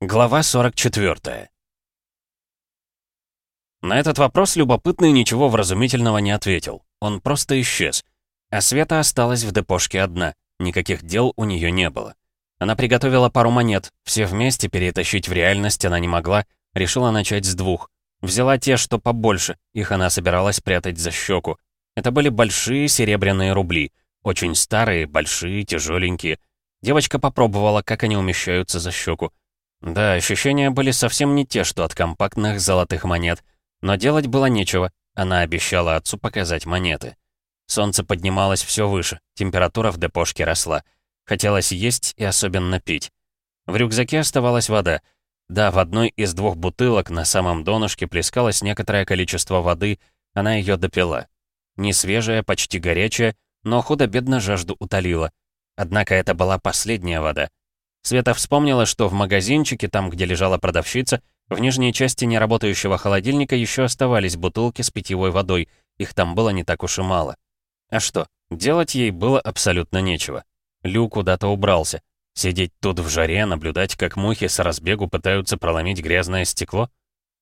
Глава 44 На этот вопрос любопытный ничего вразумительного не ответил. Он просто исчез. А Света осталась в депошке одна. Никаких дел у нее не было. Она приготовила пару монет. Все вместе перетащить в реальность она не могла. Решила начать с двух. Взяла те, что побольше. Их она собиралась прятать за щеку. Это были большие серебряные рубли. Очень старые, большие, тяжеленькие. Девочка попробовала, как они умещаются за щеку. Да, ощущения были совсем не те, что от компактных золотых монет. Но делать было нечего. Она обещала отцу показать монеты. Солнце поднималось все выше, температура в депошке росла. Хотелось есть и особенно пить. В рюкзаке оставалась вода. Да, в одной из двух бутылок на самом донышке плескалось некоторое количество воды, она ее допила. Не свежая, почти горячая, но худо-бедно жажду утолила. Однако это была последняя вода. Света вспомнила, что в магазинчике, там, где лежала продавщица, в нижней части неработающего холодильника еще оставались бутылки с питьевой водой, их там было не так уж и мало. А что, делать ей было абсолютно нечего. Лю куда-то убрался. Сидеть тут в жаре, наблюдать, как мухи с разбегу пытаются проломить грязное стекло?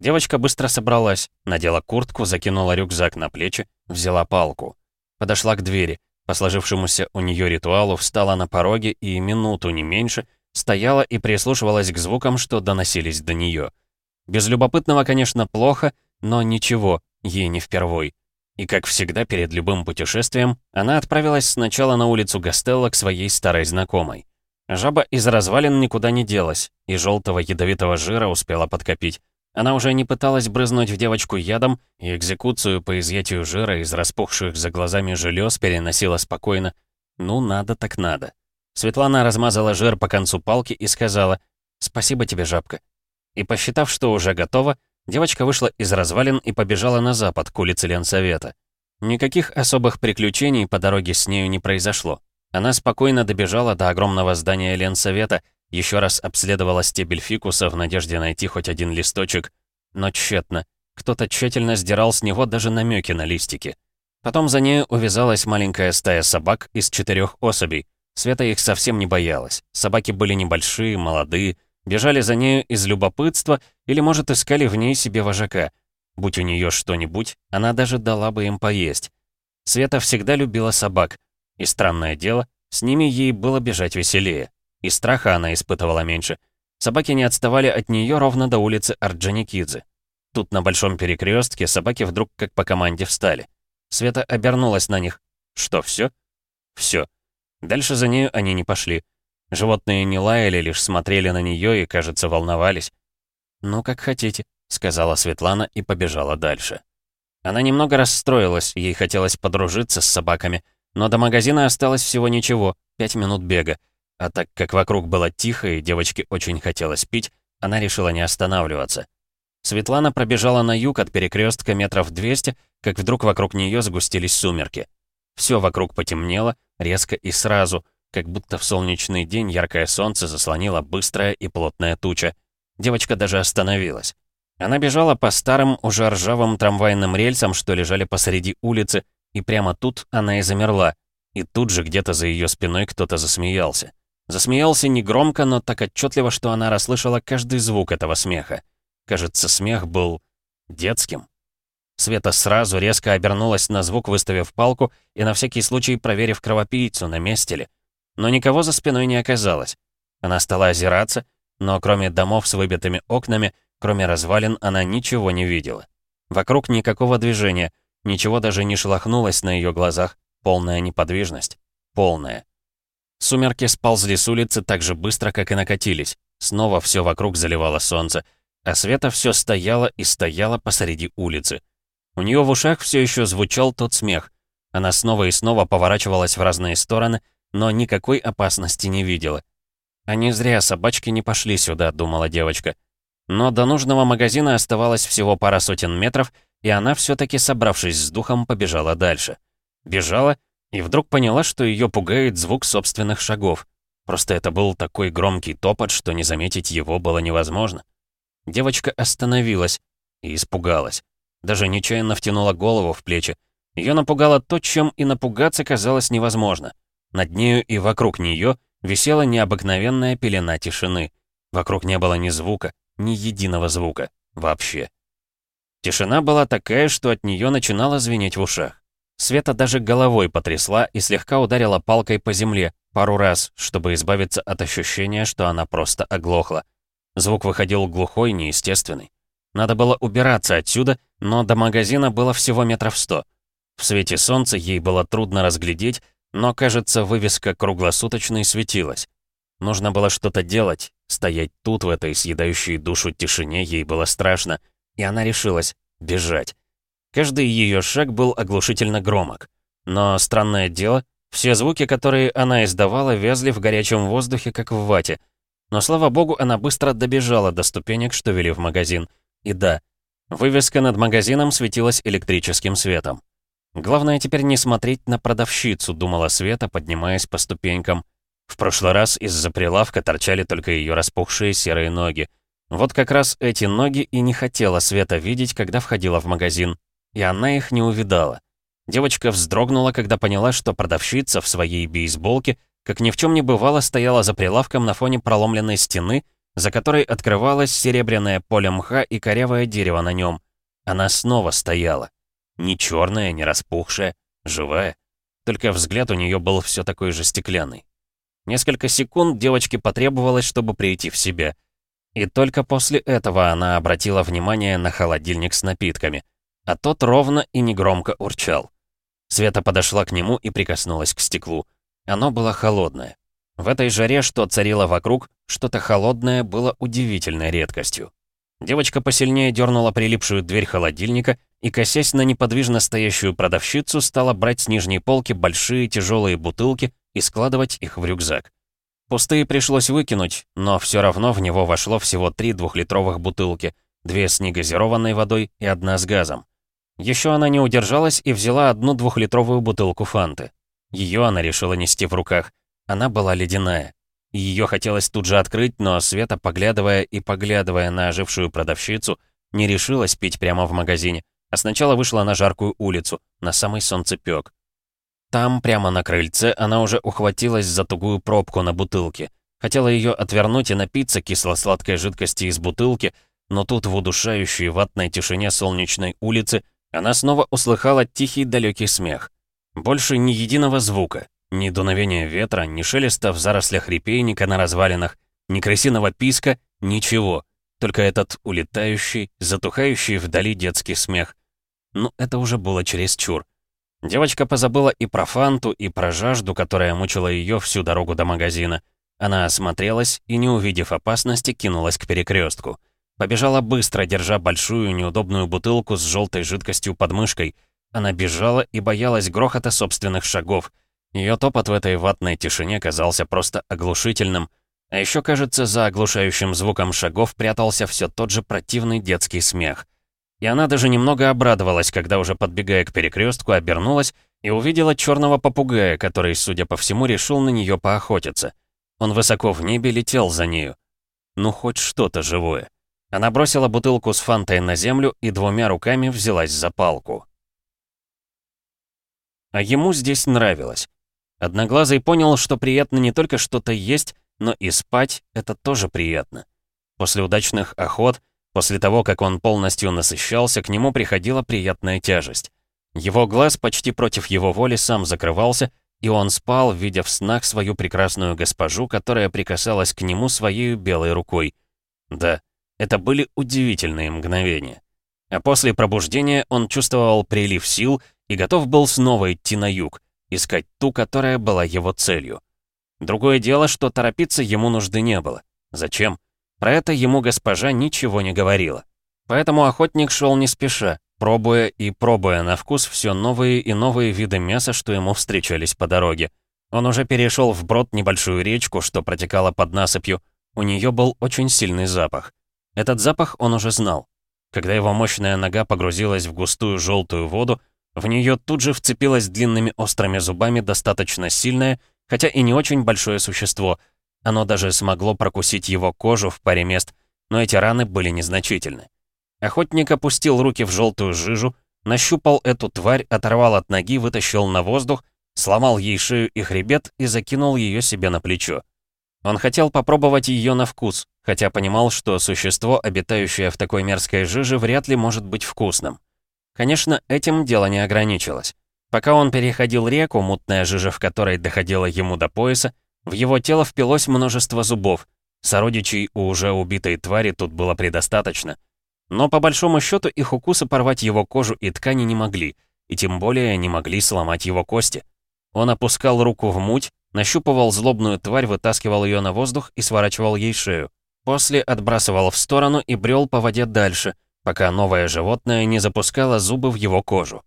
Девочка быстро собралась, надела куртку, закинула рюкзак на плечи, взяла палку. Подошла к двери. По сложившемуся у нее ритуалу встала на пороге и минуту, не меньше, стояла и прислушивалась к звукам, что доносились до нее. Без любопытного, конечно, плохо, но ничего, ей не впервой. И, как всегда, перед любым путешествием, она отправилась сначала на улицу Гастелла к своей старой знакомой. Жаба из развалин никуда не делась, и желтого ядовитого жира успела подкопить. Она уже не пыталась брызнуть в девочку ядом, и экзекуцию по изъятию жира из распухших за глазами желез переносила спокойно. Ну, надо так надо. Светлана размазала жир по концу палки и сказала «Спасибо тебе, жабка». И посчитав, что уже готово, девочка вышла из развалин и побежала на запад, к улице Ленсовета. Никаких особых приключений по дороге с нею не произошло. Она спокойно добежала до огромного здания Ленсовета, еще раз обследовала стебель фикуса в надежде найти хоть один листочек, но тщетно. Кто-то тщательно сдирал с него даже намеки на листики. Потом за нею увязалась маленькая стая собак из четырех особей — Света их совсем не боялась. Собаки были небольшие, молодые, бежали за нею из любопытства или, может, искали в ней себе вожака. Будь у нее что-нибудь, она даже дала бы им поесть. Света всегда любила собак. И странное дело, с ними ей было бежать веселее. И страха она испытывала меньше. Собаки не отставали от нее ровно до улицы Орджоникидзе. Тут на большом перекрестке собаки вдруг как по команде встали. Света обернулась на них. Что, все? Все. Дальше за нею они не пошли. Животные не лаяли, лишь смотрели на нее и, кажется, волновались. «Ну, как хотите», — сказала Светлана и побежала дальше. Она немного расстроилась, ей хотелось подружиться с собаками, но до магазина осталось всего ничего, пять минут бега. А так как вокруг было тихо и девочке очень хотелось пить, она решила не останавливаться. Светлана пробежала на юг от перекрестка метров 200, как вдруг вокруг нее сгустились сумерки. Все вокруг потемнело, резко и сразу, как будто в солнечный день яркое солнце заслонило быстрая и плотная туча. Девочка даже остановилась. Она бежала по старым, уже ржавым трамвайным рельсам, что лежали посреди улицы, и прямо тут она и замерла. И тут же где-то за ее спиной кто-то засмеялся. Засмеялся негромко, но так отчетливо, что она расслышала каждый звук этого смеха. Кажется, смех был детским. Света сразу резко обернулась на звук, выставив палку и на всякий случай проверив кровопийцу, на месте ли. Но никого за спиной не оказалось. Она стала озираться, но кроме домов с выбитыми окнами, кроме развалин, она ничего не видела. Вокруг никакого движения, ничего даже не шелохнулось на ее глазах, полная неподвижность. Полная. Сумерки сползли с улицы так же быстро, как и накатились. Снова все вокруг заливало солнце, а Света все стояла и стояла посреди улицы. У нее в ушах все еще звучал тот смех. Она снова и снова поворачивалась в разные стороны, но никакой опасности не видела. «А не зря собачки не пошли сюда», — думала девочка. Но до нужного магазина оставалось всего пара сотен метров, и она все-таки, собравшись с духом, побежала дальше. Бежала и вдруг поняла, что ее пугает звук собственных шагов. Просто это был такой громкий топот, что не заметить его было невозможно. Девочка остановилась и испугалась. Даже нечаянно втянула голову в плечи. Ее напугало то, чем и напугаться казалось невозможно. Над нею и вокруг нее висела необыкновенная пелена тишины. Вокруг не было ни звука, ни единого звука. Вообще. Тишина была такая, что от нее начинало звенеть в ушах. Света даже головой потрясла и слегка ударила палкой по земле пару раз, чтобы избавиться от ощущения, что она просто оглохла. Звук выходил глухой, неестественный. Надо было убираться отсюда, но до магазина было всего метров сто. В свете солнца ей было трудно разглядеть, но, кажется, вывеска «Круглосуточный» светилась. Нужно было что-то делать, стоять тут, в этой съедающей душу тишине, ей было страшно, и она решилась бежать. Каждый ее шаг был оглушительно громок. Но, странное дело, все звуки, которые она издавала, вязли в горячем воздухе, как в вате. Но, слава богу, она быстро добежала до ступенек, что вели в магазин — и да, вывеска над магазином светилась электрическим светом. Главное теперь не смотреть на продавщицу, думала Света, поднимаясь по ступенькам. В прошлый раз из-за прилавка торчали только ее распухшие серые ноги. Вот как раз эти ноги и не хотела Света видеть, когда входила в магазин. И она их не увидала. Девочка вздрогнула, когда поняла, что продавщица в своей бейсболке, как ни в чем не бывало, стояла за прилавком на фоне проломленной стены за которой открывалось серебряное поле мха и корявое дерево на нем. Она снова стояла. Не черная, не распухшая, живая. Только взгляд у нее был все такой же стеклянный. Несколько секунд девочке потребовалось, чтобы прийти в себя. И только после этого она обратила внимание на холодильник с напитками. А тот ровно и негромко урчал. Света подошла к нему и прикоснулась к стеклу. Оно было холодное. В этой жаре, что царило вокруг, что-то холодное было удивительной редкостью. Девочка посильнее дернула прилипшую дверь холодильника и, косясь на неподвижно стоящую продавщицу, стала брать с нижней полки большие тяжелые бутылки и складывать их в рюкзак. Пустые пришлось выкинуть, но все равно в него вошло всего три двухлитровых бутылки, две с негазированной водой и одна с газом. Еще она не удержалась и взяла одну двухлитровую бутылку фанты. Ее она решила нести в руках, она была ледяная. Ее хотелось тут же открыть, но Света, поглядывая и поглядывая на ожившую продавщицу, не решилась пить прямо в магазине, а сначала вышла на жаркую улицу, на самый солнцепёк. Там, прямо на крыльце, она уже ухватилась за тугую пробку на бутылке. Хотела ее отвернуть и напиться кисло-сладкой жидкости из бутылки, но тут в удушающей ватной тишине солнечной улицы она снова услыхала тихий далекий смех. Больше ни единого звука, ни дуновения ветра, ни шелеста в зарослях репейника на развалинах, ни крысиного писка, ничего. Только этот улетающий, затухающий вдали детский смех. Ну, это уже было чересчур. Девочка позабыла и про фанту, и про жажду, которая мучила ее всю дорогу до магазина. Она осмотрелась и, не увидев опасности, кинулась к перекрестку. Побежала быстро, держа большую неудобную бутылку с желтой жидкостью под мышкой. Она бежала и боялась грохота собственных шагов. Ее топот в этой ватной тишине казался просто оглушительным. А еще, кажется, за оглушающим звуком шагов прятался все тот же противный детский смех. И она даже немного обрадовалась, когда уже подбегая к перекрестку, обернулась и увидела черного попугая, который, судя по всему, решил на нее поохотиться. Он высоко в небе летел за нею. Ну, хоть что-то живое. Она бросила бутылку с фантой на землю и двумя руками взялась за палку. А ему здесь нравилось. Одноглазый понял, что приятно не только что-то есть, но и спать — это тоже приятно. После удачных охот, после того, как он полностью насыщался, к нему приходила приятная тяжесть. Его глаз почти против его воли сам закрывался, и он спал, видя в снах свою прекрасную госпожу, которая прикасалась к нему своей белой рукой. Да, это были удивительные мгновения. А после пробуждения он чувствовал прилив сил и готов был снова идти на юг — искать ту, которая была его целью. Другое дело, что торопиться ему нужды не было. Зачем? Про это ему госпожа ничего не говорила. Поэтому охотник шел не спеша, пробуя и пробуя на вкус все новые и новые виды мяса, что ему встречались по дороге. Он уже перешел вброд небольшую речку, что протекала под насыпью. У нее был очень сильный запах. Этот запах он уже знал. Когда его мощная нога погрузилась в густую желтую воду, в нее тут же вцепилось длинными острыми зубами достаточно сильное, хотя и не очень большое существо. Оно даже смогло прокусить его кожу в паре мест, но эти раны были незначительны. Охотник опустил руки в желтую жижу, нащупал эту тварь, оторвал от ноги, вытащил на воздух, сломал ей шею и хребет и закинул ее себе на плечо. Он хотел попробовать ее на вкус, хотя понимал, что существо, обитающее в такой мерзкой жиже, вряд ли может быть вкусным. Конечно, этим дело не ограничилось. Пока он переходил реку, мутная жижа в которой доходила ему до пояса, в его тело впилось множество зубов. Сородичей у уже убитой твари тут было предостаточно. Но по большому счету их укусы порвать его кожу и ткани не могли, и тем более не могли сломать его кости. Он опускал руку в муть, нащупывал злобную тварь, вытаскивал ее на воздух и сворачивал ей шею. После отбрасывал в сторону и брел по воде дальше, пока новое животное не запускало зубы в его кожу.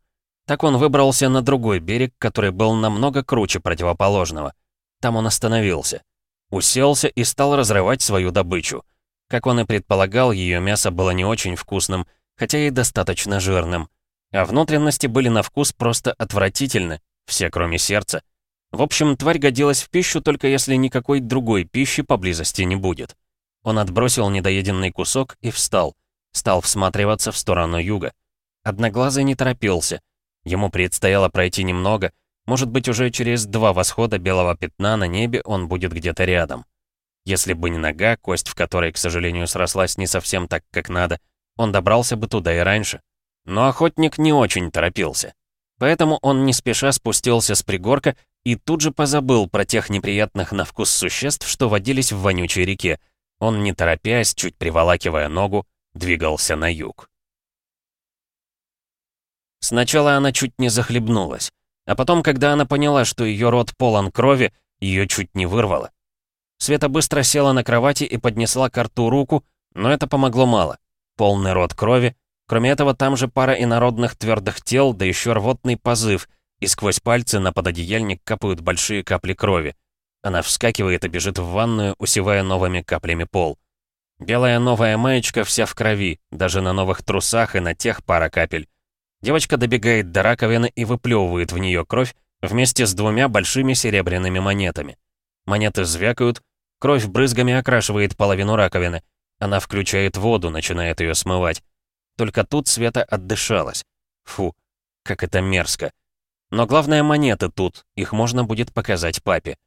Так он выбрался на другой берег, который был намного круче противоположного. Там он остановился. Уселся и стал разрывать свою добычу. Как он и предполагал, ее мясо было не очень вкусным, хотя и достаточно жирным. А внутренности были на вкус просто отвратительны, все кроме сердца. В общем, тварь годилась в пищу, только если никакой другой пищи поблизости не будет. Он отбросил недоеденный кусок и встал. Стал всматриваться в сторону юга. Одноглазый не торопился. Ему предстояло пройти немного — может быть, уже через два восхода белого пятна на небе он будет где-то рядом. Если бы не нога, кость в которой, к сожалению, срослась не совсем так, как надо, он добрался бы туда и раньше. Но охотник не очень торопился. Поэтому он не спеша спустился с пригорка и тут же позабыл про тех неприятных на вкус существ, что водились в вонючей реке. Он, не торопясь, чуть приволакивая ногу, двигался на юг. Сначала она чуть не захлебнулась. А потом, когда она поняла, что ее рот полон крови, ее чуть не вырвало. Света быстро села на кровати и поднесла к рту руку, но это помогло мало. Полный рот крови. Кроме этого, там же пара инородных твердых тел, да еще рвотный позыв, и сквозь пальцы на пододеяльник капают большие капли крови. Она вскакивает и бежит в ванную, усевая новыми каплями пол. Белая новая маечка вся в крови, даже на новых трусах и на тех пара капель. Девочка добегает до раковины и выплевывает в нее кровь вместе с двумя большими серебряными монетами. Монеты звякают, кровь брызгами окрашивает половину раковины. Она включает воду, начинает ее смывать. Только тут Света отдышалась. Фу, как это мерзко. Но главное, монеты тут, их можно будет показать папе.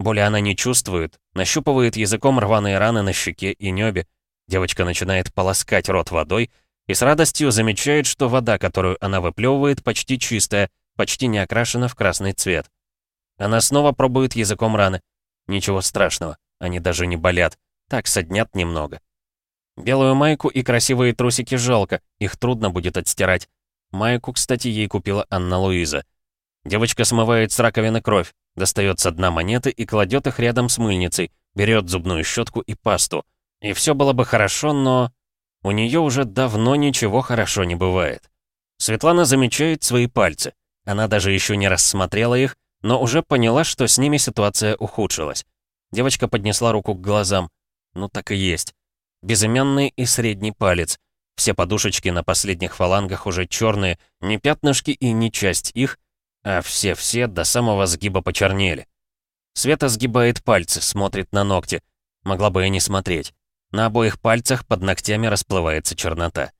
Боли она не чувствует, нащупывает языком рваные раны на щеке и небе. Девочка начинает полоскать рот водой, и с радостью замечает, что вода, которую она выплевывает, почти чистая, почти не окрашена в красный цвет. Она снова пробует языком раны. Ничего страшного, они даже не болят, так соднят немного. Белую майку и красивые трусики жалко, их трудно будет отстирать. Майку, кстати, ей купила Анна Луиза. Девочка смывает с раковины кровь, достает со дна монеты и кладет их рядом с мыльницей, берет зубную щетку и пасту. И все было бы хорошо, но... У нее уже давно ничего хорошо не бывает. Светлана замечает свои пальцы. Она даже еще не рассмотрела их, но уже поняла, что с ними ситуация ухудшилась. Девочка поднесла руку к глазам. Ну так и есть. Безымянный и средний палец. Все подушечки на последних фалангах уже черные, не пятнышки и не часть их, а все-все до самого сгиба почернели. Света сгибает пальцы, смотрит на ногти. Могла бы и не смотреть. На обоих пальцах под ногтями расплывается чернота.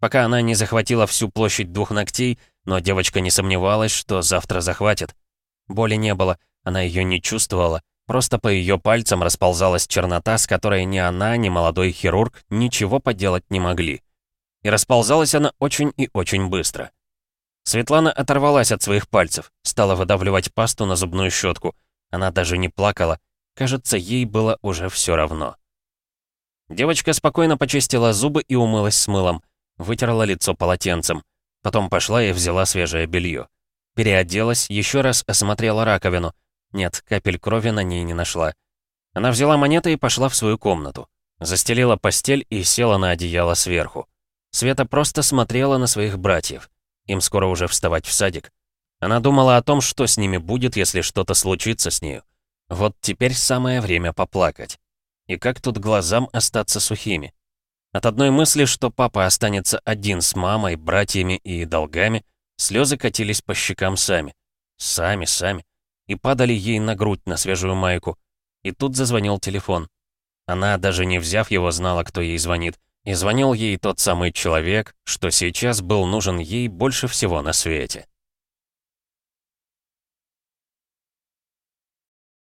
Пока она не захватила всю площадь двух ногтей, но девочка не сомневалась, что завтра захватит. Боли не было, она ее не чувствовала. Просто по ее пальцам расползалась чернота, с которой ни она, ни молодой хирург ничего поделать не могли. И расползалась она очень и очень быстро. Светлана оторвалась от своих пальцев, стала выдавливать пасту на зубную щетку. Она даже не плакала. Кажется, ей было уже все равно. Девочка спокойно почистила зубы и умылась с мылом. Вытерла лицо полотенцем. Потом пошла и взяла свежее белье. Переоделась, еще раз осмотрела раковину. Нет, капель крови на ней не нашла. Она взяла монеты и пошла в свою комнату. Застелила постель и села на одеяло сверху. Света просто смотрела на своих братьев. Им скоро уже вставать в садик. Она думала о том, что с ними будет, если что-то случится с нею. Вот теперь самое время поплакать. И как тут глазам остаться сухими? От одной мысли, что папа останется один с мамой, братьями и долгами, слезы катились по щекам сами. Сами, сами. И падали ей на грудь, на свежую майку. И тут зазвонил телефон. Она, даже не взяв его, знала, кто ей звонит. И звонил ей тот самый человек, что сейчас был нужен ей больше всего на свете.